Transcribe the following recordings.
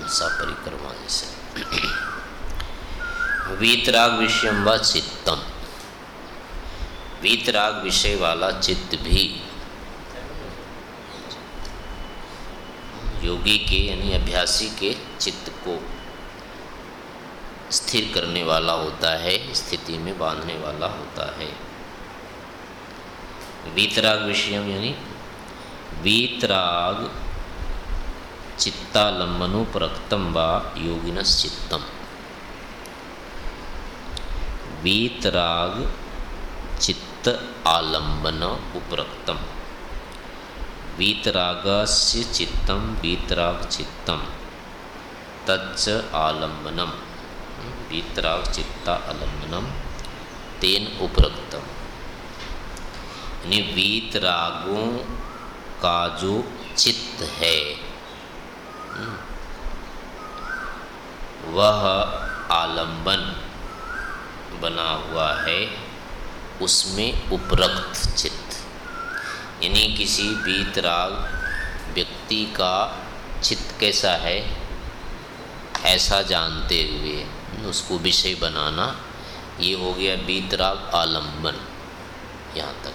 मनसा परिक्रमा जैसे वीतराग विषयम व चित्तम। वीतराग विषय वाला चित्त भी योगी के, यानी अभ्यासी के चित्त को स्थिर करने वाला होता है, स्थिति में बांधने वाला होता है। वीतराग विषय यानी वीतराग चित्तालंबनुपरक्तम व योगिनश्चित्तम। वीतराग चित्त आलंबन उपरक्तम। वीतरागस्य चित्तम वीतराग चित्तम तच्च आलंबनम वीतराग चित्ता आलंबनम तेन उपरक्तम। यानी वीतरागों का जो चित्त है वह आलंबन बना हुआ है, उसमें उपरक्त चित्त। यानी किसी बीतराग व्यक्ति का चित्त कैसा है, ऐसा जानते हुए उसको विषय बनाना, ये हो गया बीतराग आलंबन, यहाँ तक।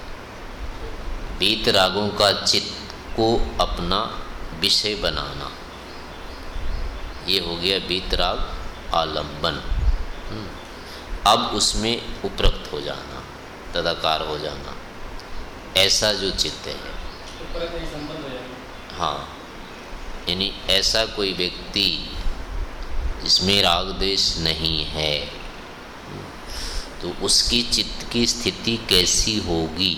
बीतरागों का चित्त को अपना विषय बनाना। ये हो गया बीतराग आलंबन। हम्म। अब उसमें उपरक्त हो जाना, तदाकार हो जाना। ऐसा जो चित्त है। हाँ। यानी ऐसा कोई व्यक्ति जिसमें राग देश नहीं है तो उसकी चित्त की स्थिति कैसी होगी,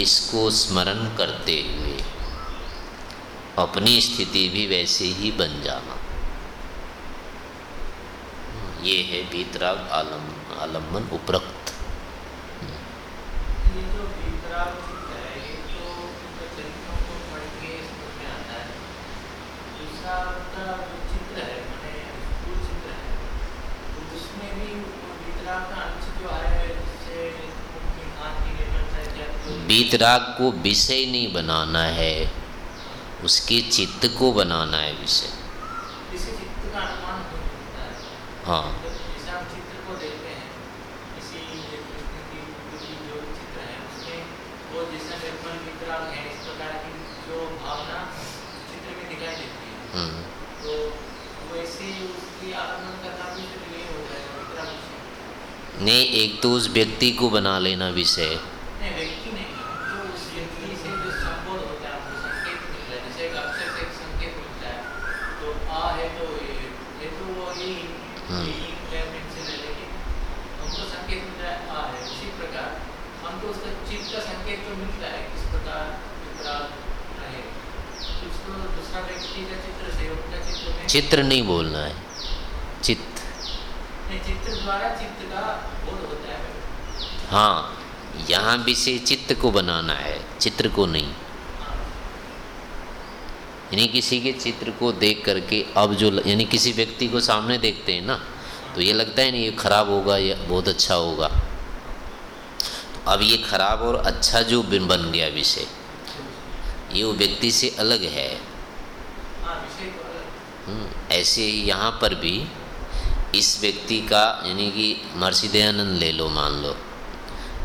इसको स्मरण करते हुए अपनी स्थिति भी वैसे ही बन जाना। ये है भीतराग आलम आलंबन उपरक्त। बीतराग को विषय नहीं बनाना है। उसके चित्त को बनाना है विषय। हाँ नहीं एक तो उस व्यक्ति को बना लेना विषय चित्र नहीं बोलना है। चित्त। चित्र द्वारा चित्त का बोध होता है। हाँ यहाँ विषय चित्त को बनाना है चित्र को नहीं। यानी किसी के चित्र को देख करके अब जो यानी किसी व्यक्ति को सामने देखते हैं ना तो ये लगता है नहीं ये खराब होगा या बहुत अच्छा होगा। तो अब ये खराब और अच्छा जो बन गया विषय ये वो व्यक्ति से अलग है। ऐसे ही यहाँ पर भी इस व्यक्ति का, यानी कि महर्षि दयानंद ले लो, मान लो,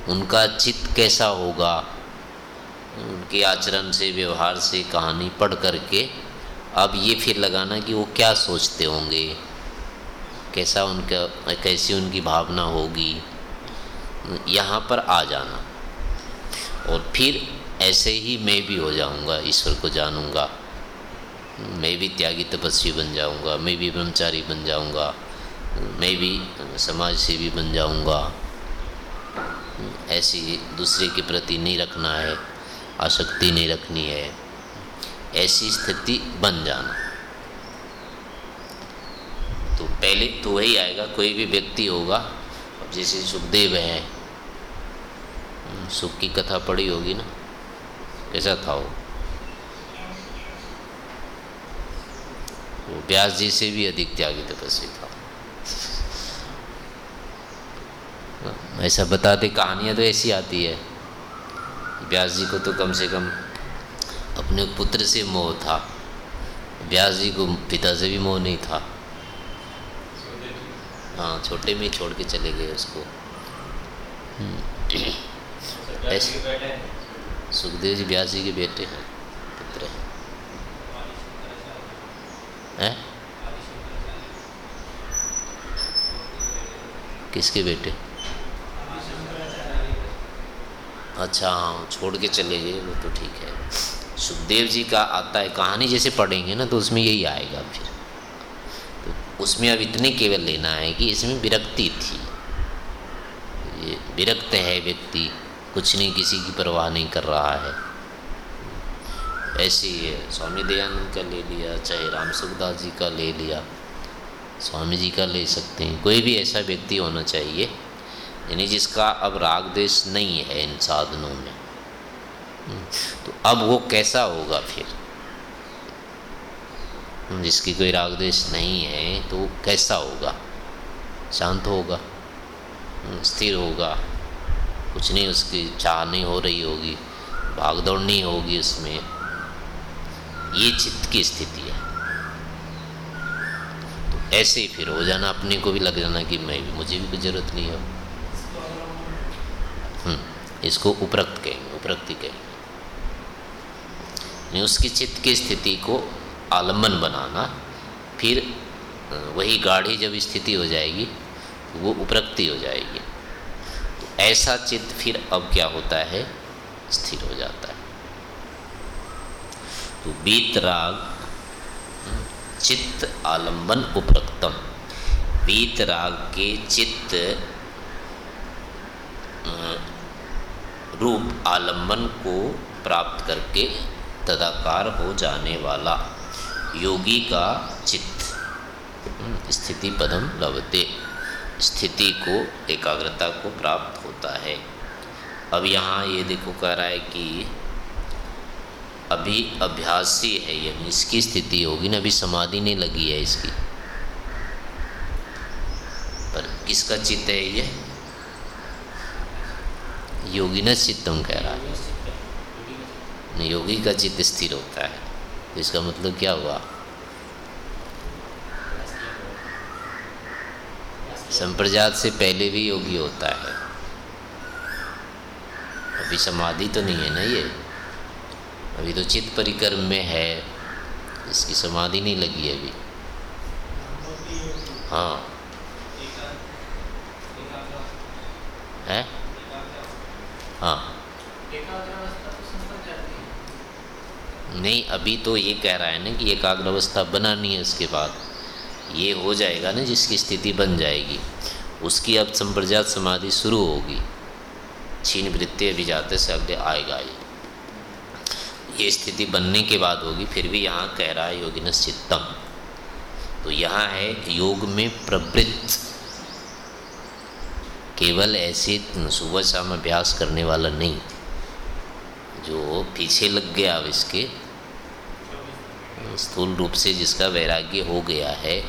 उनका चित्त कैसा होगा? उनके आचरण से, व्यवहार से कहानी पढ़ करके अब ये फिर लगाना कि वो क्या सोचते होंगे? कैसा उनका, कैसी उनकी भावना होगी? यहाँ पर आ जाना। और फिर ऐसे ही मैं भी हो जाऊँगा, ईश्वर को जानूँगा। मैं भी त्यागी तपस्वी बन जाऊँगा, मैं भी ब्रह्मचारी बन जाऊँगा, मैं भी समाज सेवी बन जाऊँगा। ऐसी दूसरे के प्रति नहीं रखना है, आसक्ति नहीं रखनी है, ऐसी स्थिति बन जाना। तो पहले तो वही आएगा, कोई भी व्यक्ति होगा, अब जैसे सुखदेव हैं, सुख की कथा पड़ी होगी ना, कैसा था वो? वो व्यास जी से भी अधिक त्यागी तपस्वी था। ऐसा बताते कहानियाँ तो ऐसी आती है। व्यास जी को तो कम से कम अपने पुत्र से मोह था। व्यास जी को पिता से भी मोह नहीं था। हाँ छोटे में छोड़ के चले गए उसको। ऐसे सुखदेव जी व्यास जी के बेटे हैं पुत्र हैं किसके बेटे। अच्छा हाँ छोड़ के चले गए, वो तो ठीक है। सुखदेव जी का आता है कहानी, जैसे पढ़ेंगे ना तो उसमें यही आएगा फिर। तो उसमें अब इतने केवल लेना है कि इसमें विरक्ति थी। ये विरक्त है व्यक्ति, कुछ नहीं, किसी की परवाह नहीं कर रहा है। ऐसे ही है, स्वामी दयानंद का ले लिया, चाहे राम सुखदास जी का ले लिया। स्वामी जी का ले सकते हैं। कोई भी ऐसा व्यक्ति होना चाहिए, यानी जिसका अब राग देश नहीं है इन साधनों में। तो अब वो कैसा होगा फिर? जिसकी कोई राग देश नहीं है तो कैसा होगा? शांत होगा स्थिर होगा। कुछ नहीं, उसकी चाह नहीं हो रही होगी, भागदौड़ नहीं होगी उसमें। ये चित्त की स्थिति है। ऐसे ही फिर हो जाना अपने को भी लग जाना कि मैं भी मुझे भी कोई ज़रूरत नहीं है। हम्म, इसको उपरक्त कहेंगे उपरक्ति कहेंगे। उसकी चित्त की स्थिति को आलंबन बनाना फिर वही गाढ़ी जब स्थिति हो जाएगी तो वो उपरक्ति हो जाएगी। तो ऐसा चित्त फिर अब क्या होता है? स्थिर हो जाता है। तो बीत राग चित्त आलंबन उपरक्तम। बीत राग के चित्त रूप आलंबन को प्राप्त करके तदाकार हो जाने वाला योगी का चित्त हम्म, स्थिति पदम लवते स्थिति को एकाग्रता को प्राप्त होता है। अब यहाँ ये देखो कह रहा है कि अभी अभ्यासी है ये, इसकी स्थिति होगी ना, अभी समाधि नहीं लगी है इसकी। पर किसका चित्त है ये? योगी न चित्तम कह रहा है। योगी का चित्त स्थिर होता है। तो इसका मतलब क्या हुआ? संप्रजात से पहले भी योगी होता है। अभी समाधि तो नहीं है ना ये? अभी तो चित्त परिक्रम में है, इसकी समाधि नहीं लगी है अभी। हाँ। है? हाँ। नहीं, अभी तो ये कह रहा है ना कि एकाग्र अवस्था बनानी है उसके बाद। ये हो जाएगा ना जिसकी स्थिति बन जाएगी, उसकी अब संप्रजात समाधि शुरू होगी। छीन वृत्ति अभी जाते से अगले आएगा ये ये स्थिति बनने के बाद होगी, फिर भी यहाँ कह रहा है योगिन चित्तम। तो यहाँ है योग में प्रवृत्त। केवल ऐसे सुबह शाम अभ्यास करने वाला नहीं, जो पीछे लग गया अब इसके, स्थूल रूप से जिसका वैराग्य हो गया है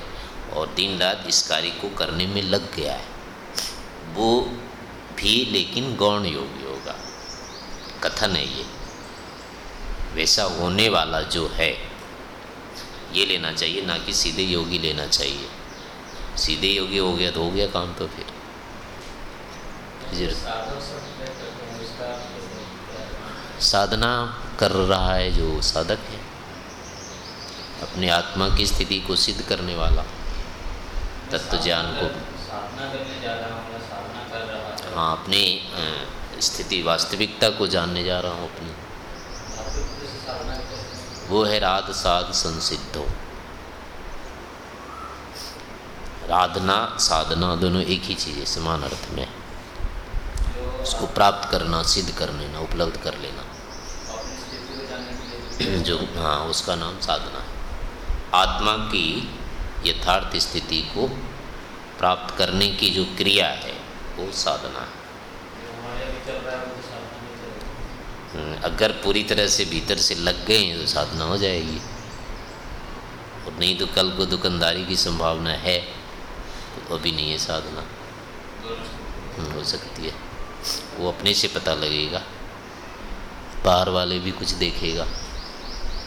और दिन रात इस कार्य को करने में लग गया है, वो भी लेकिन गौण योगी होगा कथन है ये। वैसा होने वाला जो है, ये लेना चाहिए, ना कि सीधे योगी लेना चाहिए। सीधे योगी हो गया तो हो गया काम तो फिर। साधना कर रहा है जो साधक है। अपने आत्मा की स्थिति को सिद्ध करने वाला, तत्व ज्ञान को। हाँ अपनी स्थिति वास्तविकता को जानने जा रहा हूँ अपनी। वो है राध साध संसिद्धो। राधना, साधना दोनों एक ही चीज़ है, समान अर्थ में। उसको प्राप्त करना, सिद्ध कर लेना, उपलब्ध कर लेना। जो हाँ उसका नाम साधना है। आत्मा की यथार्थ स्थिति को प्राप्त करने की जो क्रिया है, वो साधना है। अगर पूरी तरह से भीतर से लग गए तो साधना हो जाएगी। और नहीं तो कल को दुकानदारी की संभावना है तो अभी नहीं है साधना। हम्म, हो सकती है। वो अपने से पता लगेगा। बाहर वाले भी कुछ देखेगा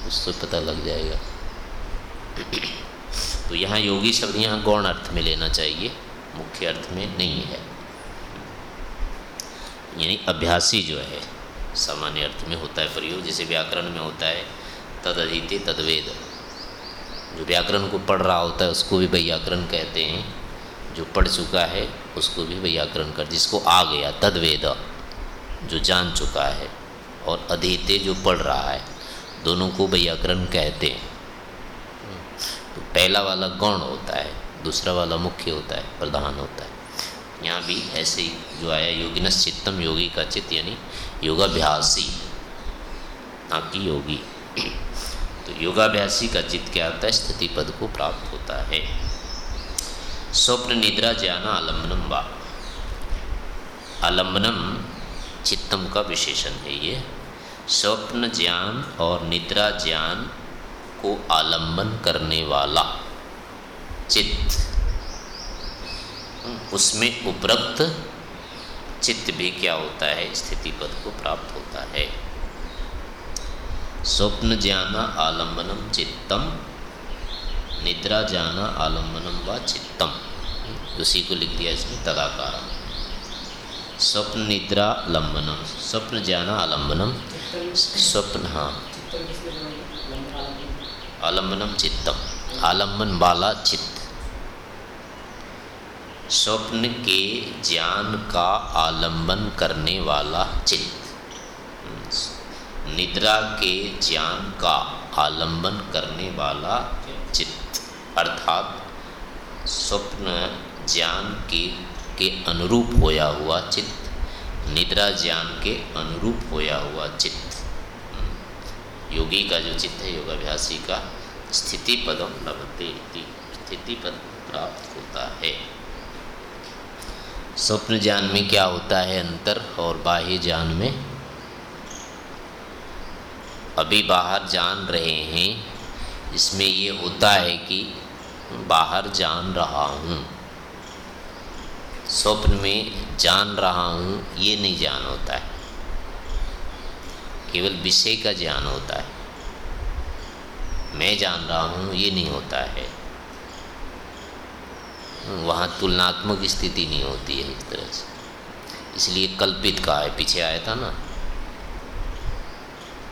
उससे पता लग जाएगा। तो यहाँ योगी शब्द यहाँ गौण अर्थ में लेना चाहिए। मुख्य अर्थ में नहीं है। यानी अभ्यासी जो है सामान्य अर्थ में होता है प्रयोग, जैसे व्याकरण में होता है तद अधीते तदवेद। जो व्याकरण को पढ़ रहा होता है, उसको भी व्याकरण कहते हैं। जो पढ़ चुका है, उसको भी व्याकरण कर, जिसको आ गया, तदवेद, जो जान चुका है और अधीते जो पढ़ रहा है, दोनों को व्याकरण कहते हैं। तो पहला वाला गौण होता है, दूसरा वाला मुख्य होता है, प्रधान होता है। यहाँ भी ऐसे ही जो आया योगिनस चित्तम योगी का चित्त यानी योगाभ्यासी ना कि योगी। तो योगाभ्यासी का चित्त क्या होता है? स्थिति पद को प्राप्त होता है। स्वप्न निद्रा ज्ञान आलम्बनम वा। आलम्बनम चित्तम का विशेषण है ये। स्वप्न ज्ञान और निद्रा ज्ञान को आलंबन करने वाला चित्त उसमें उपरक्त चित्त भी क्या होता है? स्थिति पद को प्राप्त होता है। स्वप्न ज्ञान आलम्बनम चित्तम, निद्रा जाना आलम्बनम व चित्तम। उसी को लिख दिया इसमें तदाकार। स्वप्न निद्रा लंबनम स्वप्न ज्ञान आलम्बनम, स्वप्न हाँ। आलम्बनम चित्तम, आलंबन वाला चित्त। स्वप्न के ज्ञान का आलंबन करने वाला चित्त। निद्रा के ज्ञान का आलंबन करने वाला चित्त। अर्थात स्वप्न ज्ञान के के अनुरूप होया हुआ चित्त, निद्रा ज्ञान के अनुरूप होया हुआ चित्त। योगी का जो चित्त है, योगाभ्यासी का, स्थिति पदम लभते स्थिति पद प्राप्त होता है। स्वप्न ज्ञान में क्या होता है अंतर और बाह्य ज्ञान में? अभी बाहर जान रहे हैं, इसमें ये होता है कि बाहर जान रहा हूँ। स्वप्न में जान रहा हूँ, ये नहीं जान होता है। केवल विषय का ज्ञान होता है। मैं जान रहा हूँ, ये नहीं होता है। वहाँ तुलनात्मक स्थिति नहीं होती है एक तरह से। इसलिए कल्पित का है, पीछे आया था ना।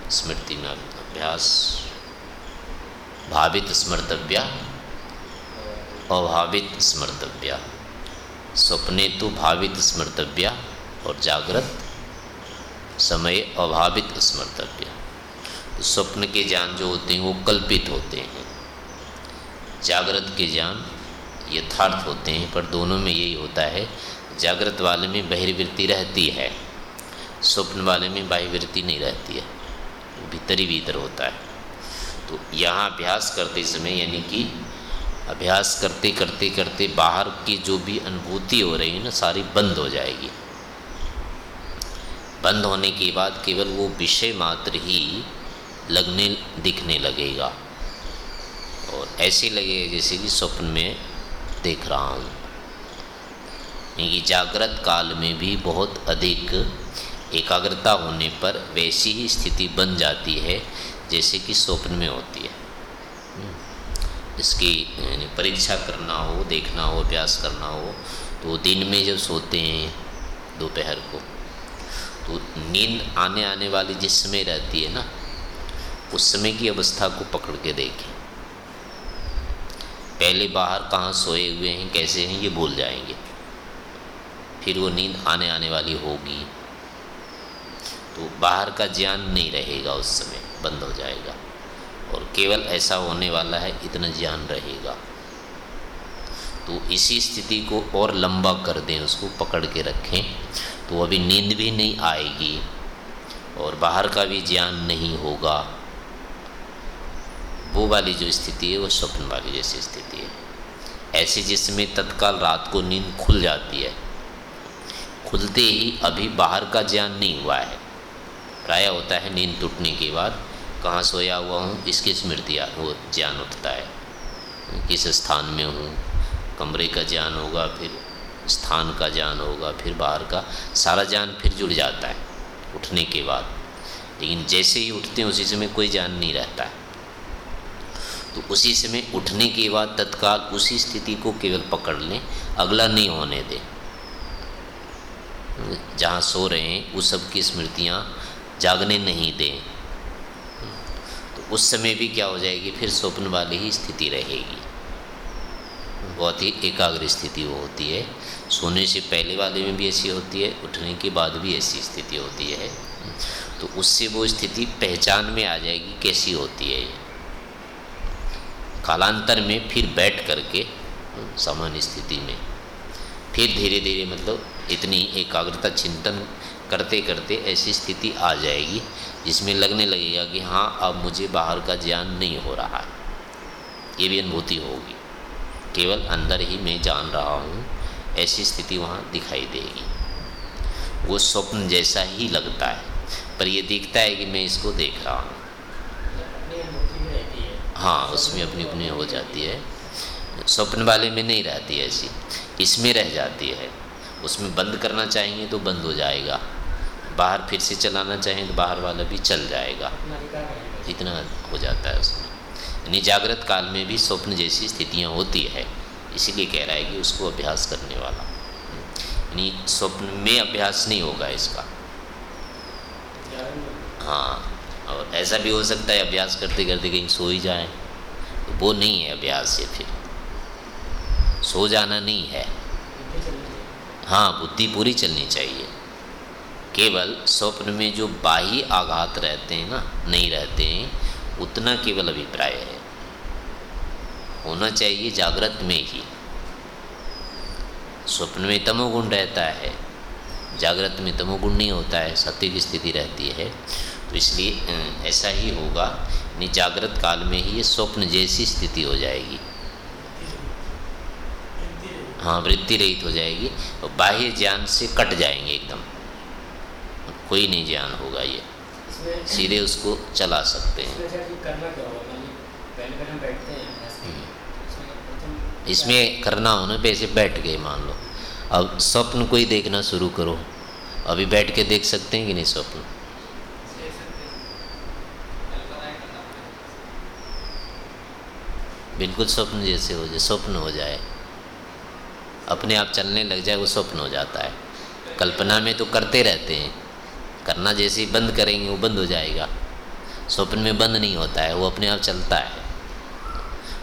स्मृति में अभ्यास, भावित स्मर्तव्या, अभावित स्मर्तव्या। स्वप्ने तो भावित स्मर्तव्या और जागृत, समय अभावित स्मर्तव्य। तो स्वप्न के ज्ञान जो होते हैं, वो कल्पित होते हैं। जागृत के ज्ञान यथार्थ होते हैं, पर दोनों में यही होता है, जागृत वाले में बहिर्वृत्ति रहती है, स्वप्न वाले में बाह्यवृत्ति नहीं रहती है, भीतर भीतर होता है। तो यहाँ अभ्यास करते समय, यानी कि अभ्यास करते करते करते बाहर की जो भी अनुभूति हो रही है ना, सारी बंद हो जाएगी। बंद होने के बाद केवल वो विषय मात्र ही लगने, दिखने लगेगा। और ऐसे लगेगा जैसे कि स्वप्न में देख रहा हूँ। कि जागृत काल में भी बहुत अधिक एकाग्रता होने पर वैसी ही स्थिति बन जाती है, जैसे कि स्वप्न में होती है। इसकी परीक्षा करना हो, देखना हो, अभ्यास करना हो तो दिन में जब सोते हैं, दोपहर को तो नींद आने आने वाली जिस समय रहती है ना, उस समय की अवस्था को पकड़ के देखें। पहले बाहर कहाँ सोए हुए हैं, कैसे हैं, ये भूल जाएँगे। फिर वो नींद आने आने वाली होगी। तो बाहर का ज्ञान नहीं रहेगा उस समय, बंद हो जाएगा। और केवल ऐसा होने वाला है, इतना ज्ञान रहेगा। तो इसी स्थिति को और लंबा कर दें, उसको पकड़ के रखें। तो अभी नींद भी नहीं आएगी और बाहर का भी ज्ञान नहीं होगा। वो वाली जो स्थिति है, वो स्वप्न वाली जैसी स्थिति है। ऐसे जिसमें तत्काल रात को नींद खुल जाती है। खुलते ही अभी बाहर का ज्ञान नहीं हुआ है। प्राय होता है नींद टूटने के बाद, कहाँ सोया हुआ हूँ, इसकी स्मृति वो ज्ञान उठता है। किस स्थान में हूँ, कमरे का ज्ञान होगा, फिर स्थान का ज्ञान होगा, फिर बाहर का, सारा ज्ञान फिर जुड़ जाता है, उठने के बाद। लेकिन जैसे ही उठते हैं, उसी समय कोई ज्ञान नहीं रहता है। तो उसी समय उठने के बाद तत्काल उसी स्थिति को केवल पकड़ लें, अगला नहीं होने दें। जहाँ सो रहे हैं, उस सब की स्मृतियाँ जागने नहीं दें। तो उस समय भी क्या हो जाएगी, फिर स्वप्न वाली ही स्थिति रहेगी। बहुत ही एकाग्र स्थिति वो होती है। सोने से पहले वाले में भी ऐसी होती है, उठने के बाद भी ऐसी स्थिति होती है। तो उससे वो स्थिति पहचान में आ जाएगी, कैसी होती है ये। कालांतर में फिर बैठ करके सामान्य स्थिति में। फिर धीरे धीरे मतलब इतनी एकाग्रता चिंतन करते करते ऐसी स्थिति आ जाएगी, जिसमें लगने लगेगा कि हाँ अब मुझे बाहर का ज्ञान नहीं हो रहा है। ये भी अनुभूति होगी। केवल अंदर ही मैं जान रहा हूँ, ऐसी स्थिति वहाँ दिखाई देगी। वो स्वप्न जैसा ही लगता है, पर ये दिखता है कि मैं इसको देख रहा हूँ। हाँ उसमें अपनी अपनी हो जाती है। स्वप्न वाले में नहीं रहती ऐसी। इसमें रह जाती है। उसमें बंद करना चाहेंगे तो बंद हो जाएगा। बाहर फिर से चलाना चाहें तो बाहर वाला भी चल जाएगा। इतना हो जाता है उसमें। यानी जागृत काल में भी स्वप्न जैसी स्थितियाँ होती है। इसीलिए कह रहा है कि उसको अभ्यास करने वाला। यानी स्वप्न में अभ्यास नहीं होगा इसका। हाँ। और ऐसा भी हो सकता है अभ्यास करते करते कहीं सो ही जाए। तो वो नहीं है अभ्यास ये फिर। सो जाना नहीं है। हाँ बुद्धि पूरी चलनी चाहिए। केवल स्वप्न में जो बाह्य आघात रहते हैं ना, नहीं रहते हैं, उतना केवल अभिप्राय है। होना चाहिए जागृत में ही। स्वप्न में तमोगुण रहता है। जागृत में तमोगुण नहीं होता है, सत्य की स्थिति रहती है। तो इसलिए ऐसा ही होगा। नहीं जागृत काल में ही ये स्वप्न जैसी स्थिति हो जाएगी। हाँ वृत्ति रहित हो जाएगी और बाह्य ज्ञान से कट जाएँगे एकदम। कोई नहीं ज्ञान होगा ये। सीधे उसको चला सकते हैं। हम्म। इसमें करना हो ना पैसे बैठ गए, मान लो। अब स्वप्न को ही देखना शुरू करो। अभी बैठ के देख सकते हैं कि नहीं स्वप्न? बिल्कुल स्वप्न जैसे हो जाए, स्वप्न हो जाए। अपने आप चलने लग जाए, वो स्वप्न हो जाता है। कल्पना में तो करते रहते हैं। करना जैसे ही बंद करेंगे, वो बंद हो जाएगा। स्वप्न में बंद नहीं होता है, वो अपने आप चलता है।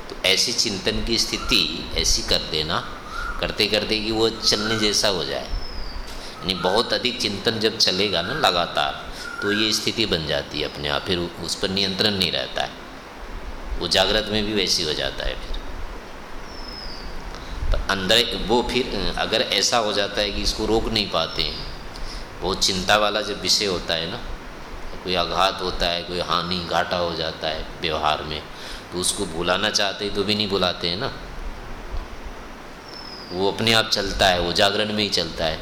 तो ऐसी चिंतन की स्थिति, ऐसी कर देना, करते करते कि वो चलने जैसा हो जाए। यानी बहुत अधिक चिंतन जब चलेगा ना लगातार तो ये स्थिति बन जाती है अपने आप, फिर उस पर नियंत्रण नहीं रहता है। वो जागृत में भी वैसी हो जाता है फिर। पर अंदर वो फिर, अगर ऐसा हो जाता है कि इसको रोक नहीं पाते हैं बहुत चिंता वाला जब विषय होता है ना, कोई आघात होता है, कोई हानि घाटा हो जाता है व्यवहार में तो उसको बुलाना चाहते तो भी नहीं बुलाते हैं ना। वो अपने आप चलता है, वो जागरण में ही चलता है,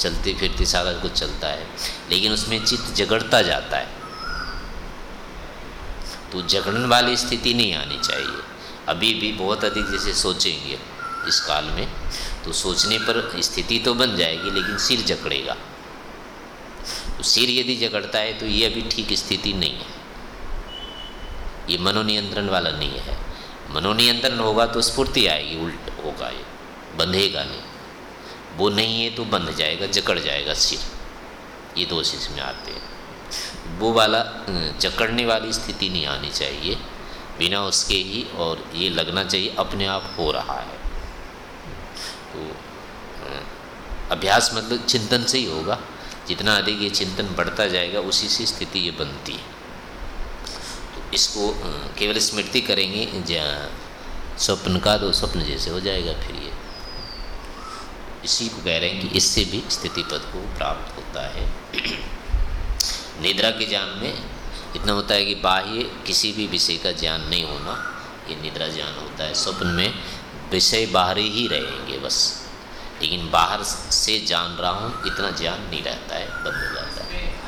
चलते फिरते सारा कुछ चलता है, लेकिन उसमें चित्त जगड़ता जाता है। तो जगड़न वाली स्थिति नहीं आनी चाहिए। अभी भी बहुत अधिक जैसे सोचेंगे इस काल में तो सोचने पर स्थिति तो बन जाएगी, लेकिन सिर जकड़ेगा। तो सिर यदि जकड़ता है तो ये अभी ठीक स्थिति नहीं है। ये मनोनियंत्रण वाला नहीं है। मनोनियंत्रण होगा तो स्फूर्ति आएगी, उल्ट होगा ये, बंधेगा नहीं। वो नहीं है तो बंध जाएगा, जकड़ जाएगा सिर। ये दोष इसमें आते हैं। वो वाला जकड़ने वाली स्थिति नहीं आनी चाहिए। बिना उसके ही और ये लगना चाहिए, अपने आप हो रहा है। तो अभ्यास मतलब चिंतन से ही होगा। जितना अधिक ये चिंतन बढ़ता जाएगा, उसी से स्थिति ये बनती है। तो इसको केवल स्मृति करेंगे स्वप्न का तो स्वप्न जैसे हो जाएगा फिर ये। इसी को कह रहे हैं कि इससे भी स्थिति पद को प्राप्त होता है। निद्रा के ज्ञान में इतना होता है कि बाह्य किसी भी विषय का ज्ञान नहीं होना, ये निद्रा ज्ञान होता है। स्वप्न में विषय बाहरी ही रहेंगे बस। लेकिन बाहर से जान रहा हूँ, इतना ज्ञान नहीं रहता है, बंद हो जाता है।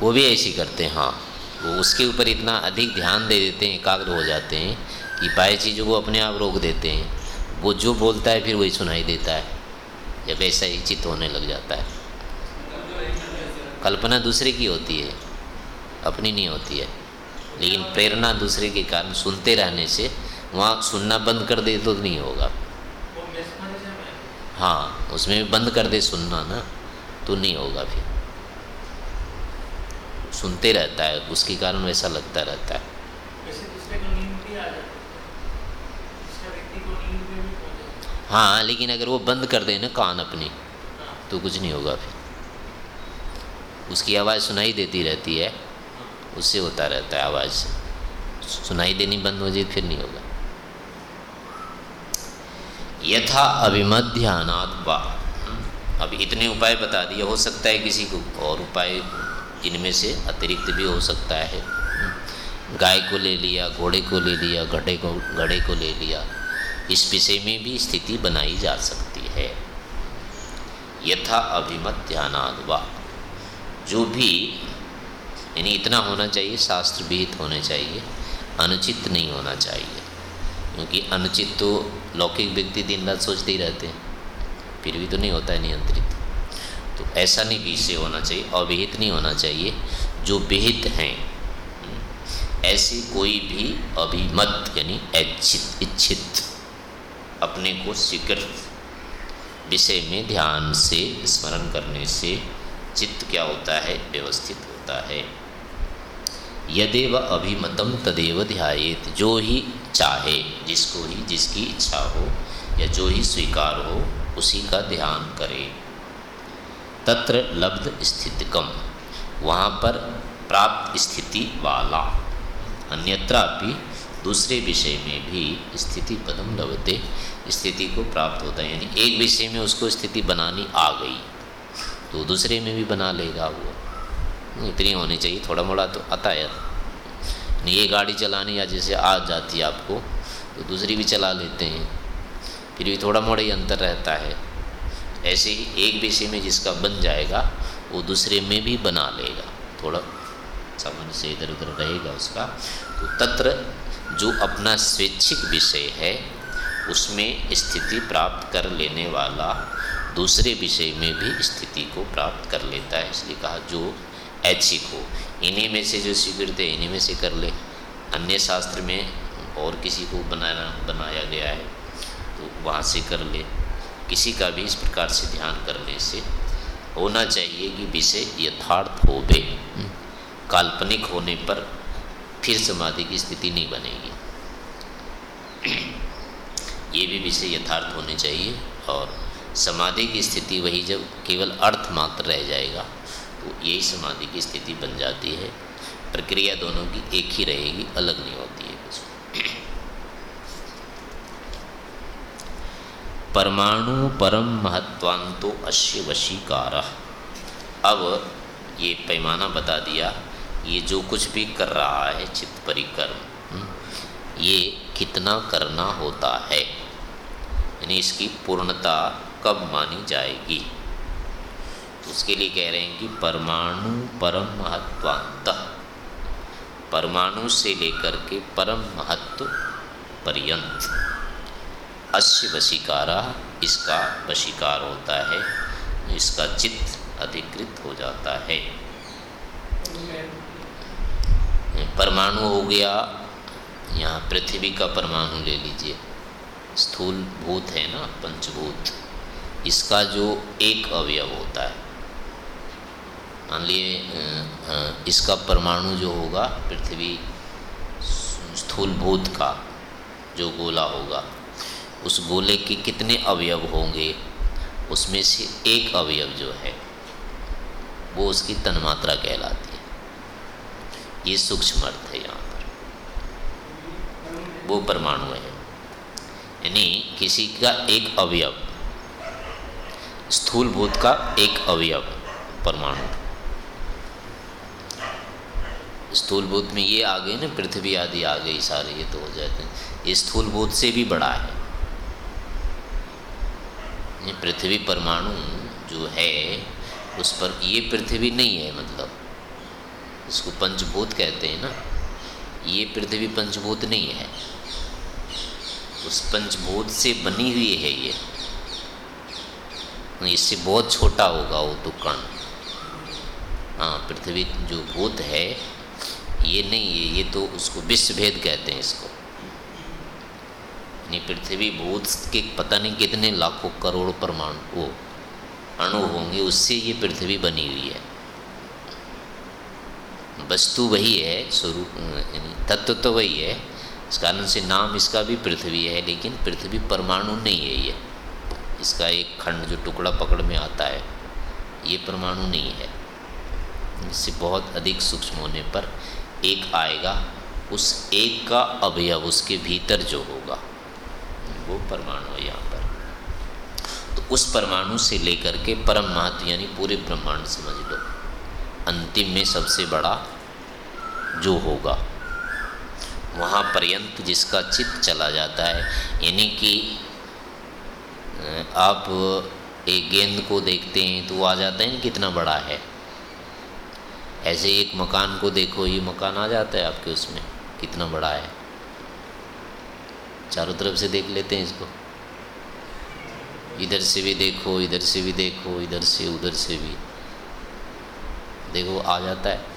वो भी ऐसी करते हैं हाँ। वो उसके ऊपर इतना अधिक ध्यान दे देते हैं, एकाग्र हो जाते हैं कि बाह्य चीज़ों को अपने आप रोक देते हैं। वो जो बोलता है, फिर वही सुनाई देता है। जब ऐसा ही चित्त होने लग जाता है। कल्पना दूसरे की होती है, अपनी नहीं होती है। लेकिन प्रेरणा दूसरे के कारण सुनते रहने से, वहाँ सुनना बंद कर दे तो नहीं होगा। हाँ उसमें भी बंद कर दे सुनना ना तो नहीं होगा फिर। सुनते रहता है, उसके कारण वैसा लगता रहता है। हाँ लेकिन अगर वो बंद कर दे ना कान अपनी तो कुछ नहीं होगा फिर। उसकी आवाज़ सुनाई देती रहती है, उससे होता रहता है आवाज़। सुनाई देनी बंद हो जाए, फिर नहीं होगा। यथा अभिमध्यानात् वा। अब इतने उपाय बता दिए, हो सकता है किसी को और उपाय इनमें से अतिरिक्त भी हो सकता है। गाय को ले लिया, घोड़े को ले लिया घड़े को घड़े को ले लिया। इस विषय में भी स्थिति बनाई जा सकती है। यथा अभिमत ध्यानाद वा। जो भी, यानी इतना होना चाहिए शास्त्र विहित होने चाहिए, अनुचित नहीं होना चाहिए। क्योंकि अनुचित तो लौकिक व्यक्ति दिन रात सोचते ही रहते हैं। फिर भी तो नहीं होता है नियंत्रित। तो ऐसा नहीं विषय होना चाहिए अविहित नहीं होना चाहिए। जो विहित हैं ऐसी कोई भी अभिमत, यानी ऐच्छित, इच्छित। अपने को स्वीकृत विषय में ध्यान से, स्मरण करने से चित्त क्या होता है? व्यवस्थित होता है। यदेव अभिमतम तदेव ध्यायेत। जो ही चाहे, जिसको ही जिसकी इच्छा हो या जो ही स्वीकार हो, उसी का ध्यान करे। तत्र लब्ध स्थितिकम वहाँ पर प्राप्त स्थिति वाला। अन्यत्रापि दूसरे विषय में भी स्थिति पदम लभते। स्थिति को प्राप्त होता है। यानी एक विषय में उसको स्थिति बनानी आ गई तो दूसरे में भी बना लेगा वो। इतनी होनी चाहिए, थोड़ा मोड़ा तो आता है। ये गाड़ी चलानी या जैसे आ जाती है आपको तो दूसरी भी चला लेते हैं। फिर भी थोड़ा मोड़ा ही अंतर रहता है। ऐसे ही एक विषय में जिसका बन जाएगा, वो दूसरे में भी बना लेगा। थोड़ा समझ से इधर उधर रहेगा उसका। तो तत्र जो अपना स्वैच्छिक विषय है उसमें स्थिति प्राप्त कर लेने वाला दूसरे विषय में भी स्थिति को प्राप्त कर लेता है। इसलिए कहा, जो ऐच्छिक हो, इन्हीं में से जो स्वीकृत है, इन्हीं में से कर ले। अन्य शास्त्र में और किसी को बनाना, बनाया गया है तो वहाँ से कर ले। किसी का भी इस प्रकार से ध्यान करने से होना चाहिए कि विषय यथार्थ हो बे काल्पनिक होने पर फिर समाधि की स्थिति नहीं बनेगी। ये भी विषय यथार्थ होने चाहिए और समाधि की स्थिति वही जब केवल अर्थ मात्र रह जाएगा तो यही समाधि की स्थिति बन जाती है। प्रक्रिया दोनों की एक ही रहेगी अलग नहीं होती है परमाणु परम महत्वांतो अश्य वशीकार। अब ये पैमाना बता दिया ये जो कुछ भी कर रहा है चित्त परिक्रम हम्म, ये कितना करना होता है? यानी इसकी पूर्णता कब मानी जाएगी? उसके लिए कह रहे हैं कि परमाणु परम महत्वांत। परमाणु से लेकर के परम महत्व पर्यंत। अश्य वशीकारा इसका वशीकार होता है, इसका चित्त अधिकृत हो जाता है। परमाणु हो गया, यहाँ पृथ्वी का परमाणु ले लीजिए। स्थूल भूत है ना, पंचभूत। इसका जो एक अवयव होता है। मान लिए इसका परमाणु जो होगा, पृथ्वी स्थूल भूत का जो गोला होगा, उस गोले के कितने अवयव होंगे? उसमें से एक अवयव जो है, वो उसकी तन्मात्रा कहलाती है। ये सूक्ष्म अर्थ है यहाँ पर। वो परमाणु है। यानी किसी का एक अवयव स्थूल भूत का एक अवयव परमाणु। स्थूल भूत में ये आ गए ना, पृथ्वी आदि आ गई, सारे ये तो हो जाते हैं। ये स्थूल भूत से भी बड़ा है। ये पृथ्वी परमाणु जो है, उस पर ये पृथ्वी नहीं है मतलब। इसको पंचभूत कहते हैं ना। ये पृथ्वी पंचभूत नहीं है। उस पंचभूत से बनी हुई है ये। इससे बहुत छोटा होगा वो तो कण हाँ पृथ्वी जो भूत है, ये नहीं है, ये तो उसको विश्व भेद कहते हैं इसको। नहीं, पृथ्वी भूत के पता नहीं कितने लाखों करोड़ परमाणु, वो अणु होंगे, उससे ये पृथ्वी बनी हुई है। वस्तु वही है, स्वरूप, तत्व तो वही है। इस कारण से नाम इसका भी पृथ्वी है, लेकिन पृथ्वी परमाणु नहीं है ये। इसका एक खंड जो टुकड़ा पकड़ में आता है, ये परमाणु नहीं है। इससे बहुत अधिक सूक्ष्म होने पर एक आएगा, उस एक का अवयव उसके भीतर जो होगा, वो परमाणु है यहाँ पर। तो उस परमाणु से लेकर के परम महत्व, यानी पूरे ब्रह्मांड समझ लो, अंतिम में सबसे बड़ा जो होगा वहाँ पर्यंत जिसका चित्त चला जाता है, यानी कि आप एक गेंद को देखते हैं तो वो आ जाता है कितना बड़ा है। ऐसे एक मकान को देखो, ये मकान आ जाता है आपके उसमें, कितना बड़ा है। चारों तरफ़ से देख लेते हैं इसको। इधर से भी देखो, इधर से भी देखो, इधर से, उधर से भी। देखो, आ जाता है।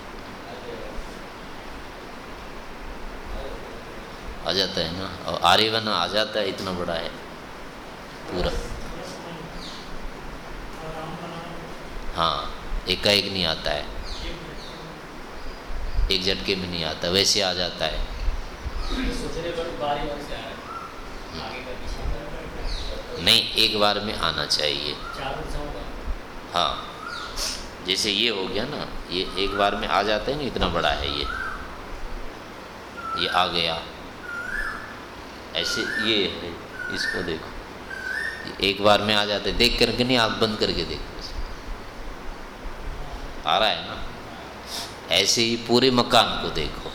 आ जाता है ना? और आर्यवन आ जाता है, इतना बड़ा है। पूरा। हाँ एकाएक नहीं आता है। एक झटके में नहीं आता, वैसे आ जाता है। नहीं, एक बार में आना चाहिए। हाँ। जैसे ये हो गया ना, ये एक बार में आ जाता है ना इतना बड़ा है ये। ये आ गया। ऐसे ये है इसको देखो। एक बार में आ जाते देख करके नहीं आँख बंद करके देखो। आ रहा है ना? ऐसे ही पूरे मकान को देखो।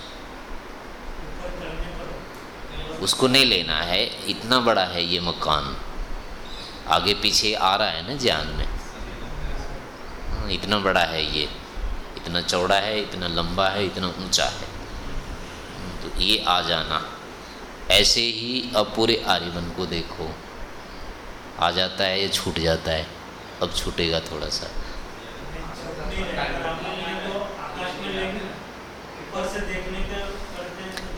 उसको नहीं लेना है इतना बड़ा है ये मकान। आगे पीछे आ रहा है ना ज्ञान में? हाँ, इतना बड़ा है ये। इतना चौड़ा है इतना लंबा है इतना ऊँचा है। तो ये आ जाना। ऐसे ही अब पूरे आर्यवन को देखो। आ जाता है, ये छूट जाता है। अब छूटेगा थोड़ा सा।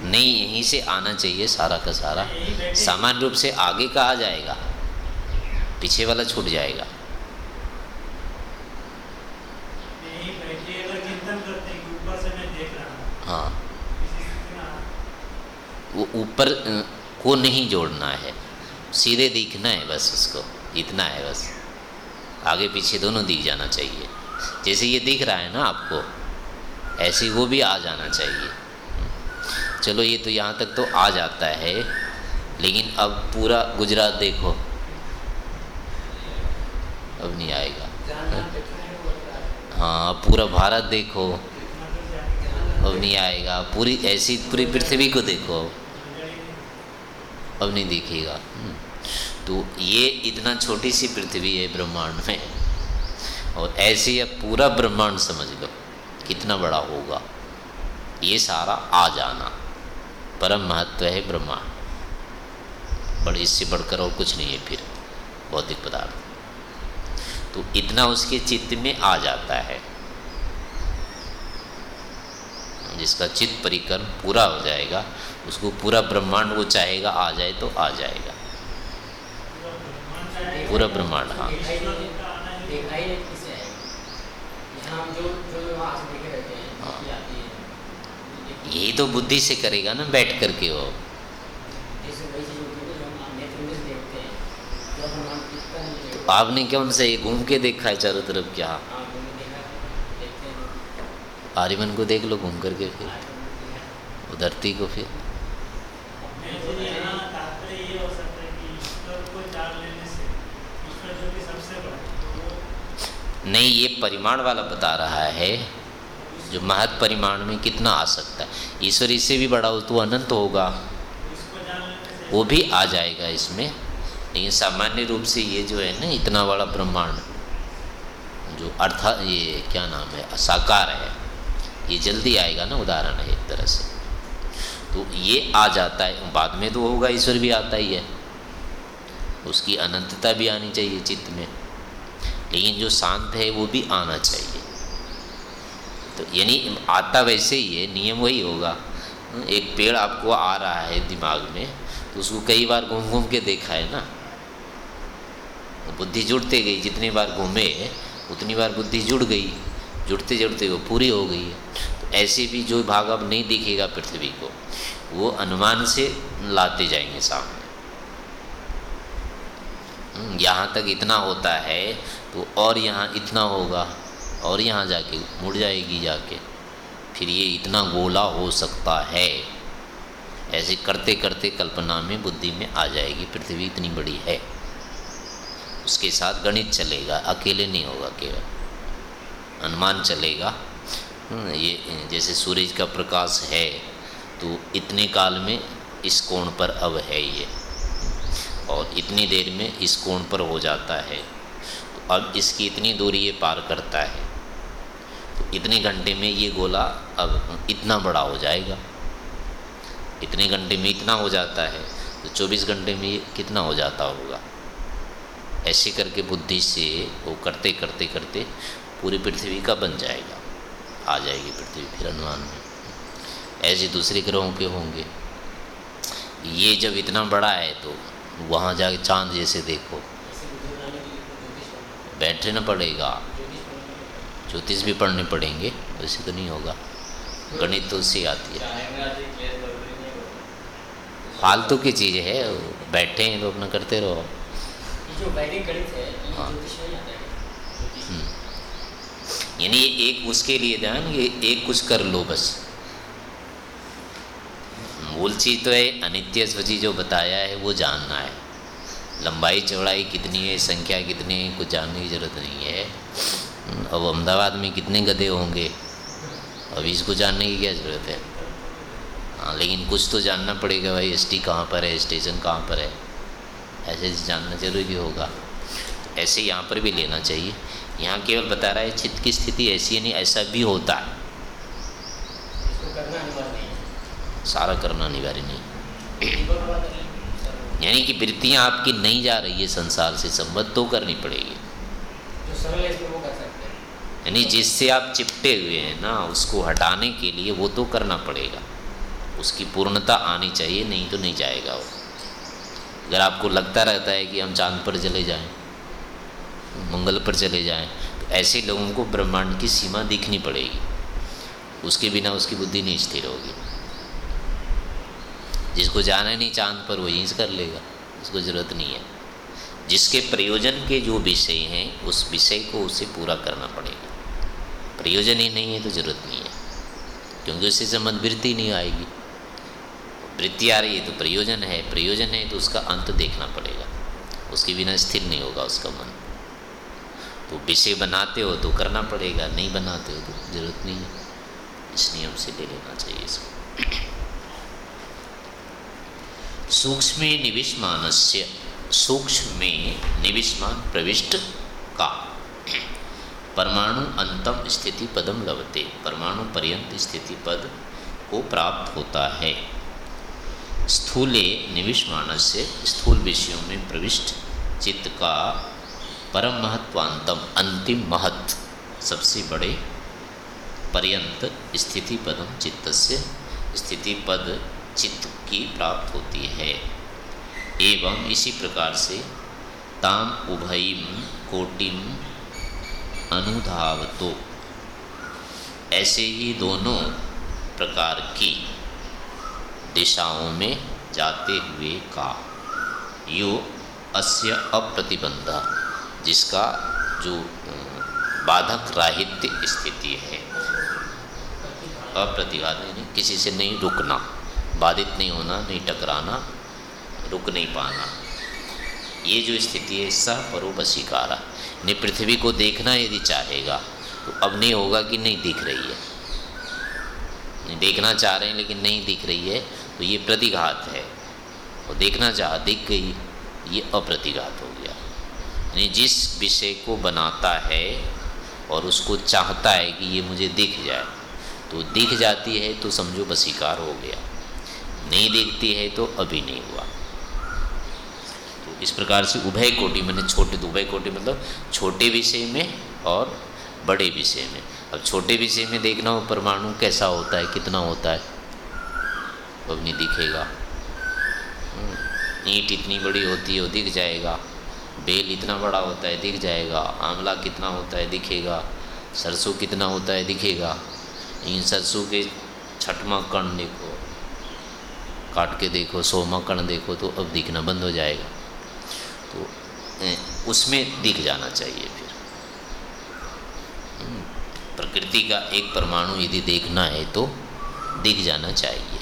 नहीं, यहीं से आना चाहिए सारा का सारा। सामान्य रूप से आगे का आ जाएगा। पीछे वाला छूट जाएगा। वो ऊपर को नहीं जोड़ना है। सीधे दिखना है बस उसको, इतना है बस। आगे पीछे दोनों दिख जाना चाहिए। जैसे ये दिख रहा है ना आपको, ऐसे वो भी आ जाना चाहिए। चलो ये तो यहाँ तक तो आ जाता है, लेकिन अब पूरा गुजरात देखो। अब नहीं आएगा। हाँ पूरा भारत देखो। अब नहीं आएगा। पूरी, ऐसी पूरी पृथ्वी को देखो। अब नहीं दिखेगा हम्म। तो ये इतना छोटी सी पृथ्वी है ब्रह्मांड में, और ऐसे अब पूरा ब्रह्मांड समझ लो, कितना बड़ा होगा। ये सारा आ जाना। परम महत्व है ब्रह्मांड। बड़ इससे बढ़कर और कुछ नहीं है फिर भौतिक पदार्थ। तो इतना उसके चित्त में आ जाता है, जिसका चित्त परिक्रम पूरा हो जाएगा। उसको पूरा ब्रह्मांड वो चाहेगा, आ जाए तो आ जाएगा। पूरा ब्रह्मांड हाँ। यही तो बुद्धि से करेगा ना, बैठ करके वो। तो आपने क्या उनसे ये घूम के देखा है चारों तरफ़ क्या? आर्यमन को देख लो घूम करके फिर धरती को फिर। नहीं, ये परिमाण वाला बता रहा है जो महत परिमाण में कितना आ सकता है। ईश्वर इससे भी बड़ा हो तो अनंत होगा। वो भी आ जाएगा इसमें। लेकिन सामान्य रूप से ये जो है ना, इतना बड़ा ब्रह्मांड, जो अर्थात ये क्या नाम है साकार है, ये जल्दी आएगा ना उदाहरण है एक तरह से। तो ये आ जाता है। बाद में तो होगा, ईश्वर भी आता ही है। उसकी अनंतता भी आनी चाहिए चित्त में। लेकिन जो शांत है, वो भी आना चाहिए। तो यानी आता वैसे ही है, नियम वही होगा। एक पेड़ आपको आ रहा है दिमाग में तो उसको कई बार घूम घूम के देखा है ना? बुद्धि जुड़ते गई, जितनी बार घूमे, उतनी बार बुद्धि जुड़ गई। जुड़ते जुड़ते वो पूरी हो गई है। तो ऐसे भी जो भाग अब नहीं दिखेगा पृथ्वी को वो अनुमान से लाते जाएँगे सामने। हम्म, यहाँ तक इतना होता है तो और यहाँ इतना होगा और यहाँ जाके मुड़ जाएगी जाके फिर ये इतना गोला हो सकता है। ऐसे करते करते कल्पना में बुद्धि में आ जाएगी पृथ्वी इतनी बड़ी है। उसके साथ गणित चलेगा अकेले नहीं होगा केवल। अनुमान चलेगा ये जैसे सूरज का प्रकाश है तो इतने काल में इस कोण पर अब है ये। और इतनी देर में इस कोण पर हो जाता है। तो अब इसकी इतनी दूरी ये पार करता है। तो इतने घंटे में ये गोला अब इतना बड़ा हो जाएगा। इतने घंटे में इतना हो जाता है तो 24 घंटे में ये कितना हो जाता होगा? ऐसे करके बुद्धि से वो करते करते करते पूरी पृथ्वी का बन जाएगा। आ जाएगी पृथ्वी फिर अनुमान में। ऐसे दूसरे ग्रहों के होंगे। ये जब इतना बड़ा है तो वहाँ जाके चाँद जैसे देखो। बैठे ना पड़ेगा। ज्योतिष भी पढ़ने पड़ेंगे। वैसे तो नहीं होगा। गणित तो उससे आती है। फालतू की चीज़ है। बैठे हैं तो अपना करते रहो। जो गणित है हाँ। यानी एक उसके लिए ध्यान ये एक कुछ कर लो बस। मूल चीज़ तो है, अनित्य स्वची जो बताया है, वो जानना है। लंबाई, चौड़ाई कितनी है, संख्या कितनी है, कुछ जानने की ज़रूरत नहीं है। अब अहमदाबाद में कितने गधे होंगे? अब इसको जानने की क्या ज़रूरत है? हाँ लेकिन कुछ तो जानना पड़ेगा भाई एस टी कहाँ पर है, स्टेशन कहाँ पर है? ऐसे जानना ज़रूरी होगा। ऐसे यहाँ पर भी लेना चाहिए। यहाँ केवल बता रहा है चित्त की स्थिति ऐसी है नहीं ऐसा भी होता है। सारा करना अनिवार्य नहीं। यानी कि वृत्तियाँ आपकी नहीं जा रही है संसार से संबद्ध तो करनी पड़ेगी। यानी जिससे आप चिपटे हुए हैं ना उसको हटाने के लिए वो तो करना पड़ेगा। उसकी पूर्णता आनी चाहिए नहीं तो नहीं जाएगा वो। अगर आपको लगता रहता है कि हम चाँद पर चले जाएँ मंगल पर चले जाएँ तो ऐसे लोगों को ब्रह्मांड की सीमा दिखनी पड़ेगी। उसके बिना उसकी बुद्धि नहीं स्थिर होगी। जिसको जाना नहीं चाँद पर वो यहीं से कर लेगा, उसको ज़रूरत नहीं है। जिसके प्रयोजन के जो विषय हैं, उस विषय को उसे पूरा करना पड़ेगा। प्रयोजन ही नहीं है तो ज़रूरत नहीं है, क्योंकि उससे संबंध वृत्ति नहीं आएगी। वृत्ति आ रही है तो प्रयोजन है प्रयोजन है तो उसका अंत देखना पड़ेगा। उसके बिना स्थिर नहीं होगा उसका मन। तो विषय बनाते हो तो करना पड़ेगा, नहीं बनाते हो तो ज़रूरत नहीं है। इस नियम से ले लेना चाहिए इसको। सूक्ष्म निविष्मान से सूक्ष्म में निविष्मान प्रविष्ट का। परमाणु अंतम स्थिति पदम लवते परमाणु पर्यंत स्थिति पद को प्राप्त होता है। स्थूले निविष्मान से स्थूल विषयों में प्रविष्ट चित्त का परम महत्वांतम अंतिम महत्व सबसे बड़े पर्यंत स्थिति पदम चित्त से स्थिति पद चित्त की प्राप्त होती है। एवं इसी प्रकार से ताम उभयम कोटिम अनुधावतो। ऐसे ही दोनों प्रकार की दिशाओं में जाते हुए का यो अस्य अप्रतिबंध। जिसका जो बाधक राहित्य स्थिति है। अप्रतिघात किसी से नहीं रुकना, बाधित नहीं होना, नहीं टकराना, रुक नहीं पाना। ये जो स्थिति है सह परोपशिकारा ने पृथ्वी को देखना यदि चाहेगा तो अब नहीं होगा कि नहीं दिख रही है। नहीं देखना चाह रहे हैं, लेकिन नहीं दिख रही है तो ये प्रतिघात है। और देखना चाह, दिख गई, ये अप्रतिघात हो गया। यानी जिस विषय को बनाता है और उसको चाहता है कि ये मुझे दिख जाए तो दिख जाती है तो समझो बसीकार हो गया। नहीं दिखती है तो अभी नहीं हुआ। तो इस प्रकार से उभय कोटि, मैंने छोटे तो उभय कोटि मतलब छोटे विषय में और बड़े विषय में। अब छोटे विषय में देखना हो परमाणु कैसा होता है, कितना होता है अब नहीं दिखेगा। ईट इतनी बड़ी होती है, वो दिख जाएगा। बेल इतना बड़ा होता है दिख जाएगा। आंवला कितना होता है दिखेगा। सरसों कितना होता है दिखेगा। इन सरसों के छठवा कण देखो काट के देखो सोमा कण देखो तो अब दिखना बंद हो जाएगा। तो उसमें दिख जाना चाहिए फिर। हम्म, प्रकृति का एक परमाणु यदि देखना है तो दिख जाना चाहिए।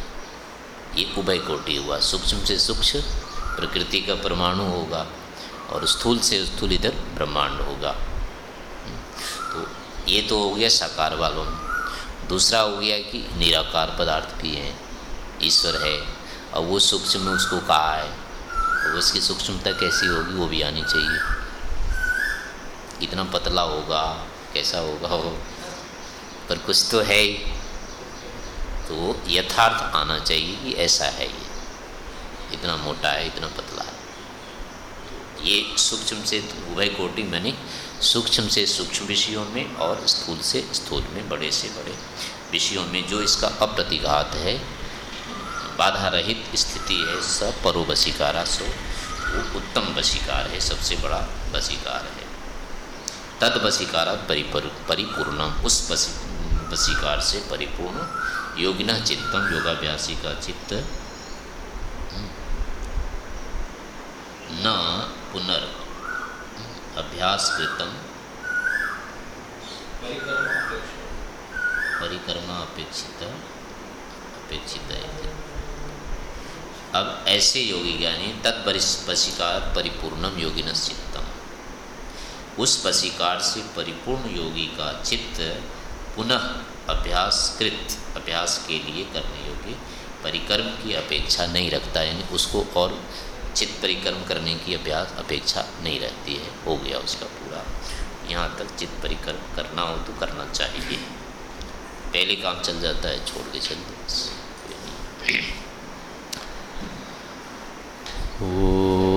ये उभय कोटि हुआ सूक्ष्म से सूक्ष्म प्रकृति का परमाणु होगा। और स्थूल से स्थूल इधर ब्रह्मांड होगा। हम्म, तो ये तो हो गया साकार वालों। में दूसरा हो गया कि निराकार पदार्थ भी हैं। ईश्वर है और वो सूक्ष्म में उसको कहा है। तो उसकी सूक्ष्मता कैसी होगी वो भी आनी चाहिए। कितना पतला होगा कैसा होगा? हो पर कुछ तो है ही। तो यथार्थ आना चाहिए कि ऐसा है ये। इतना मोटा है इतना पतला। ये सूक्ष्म से उभय कोटि मैंने सूक्ष्म से सूक्ष्म विषयों में और स्थूल से स्थूल में बड़े से बड़े विषयों में जो इसका अप्रतिघात है बाधा रहित स्थिति है सब परो वशीकारा सो, वो उत्तम वशीकार है, सबसे बड़ा वशीकार है। तद वशीकारा परिपर परिपूर्णम उस वशीकार से परिपूर्ण, योगिना चित्तम योगाभ्यासी का चित्त, न पुनर् अभ्यास कृतम परिक्रमा अपेक्षित अपेक्षित अब ऐसे योगी ज्ञानी तत्परिशिकार परिपूर्णम योगी न चित्तम। उस वशीकार से परिपूर्ण योगी का चित्त पुनः अभ्यास कृत अभ्यास के लिए करने योग्य परिक्रम की अपेक्षा नहीं रखता, यानी उसको और चित्त परिक्रम करने की अभ्यास अपेक्षा नहीं रहती है। हो गया उसका पूरा। यहाँ तक चित्त परिक्रम करना हो तो करना चाहिए। पहले काम चल जाता है, छोड़ के चल। दो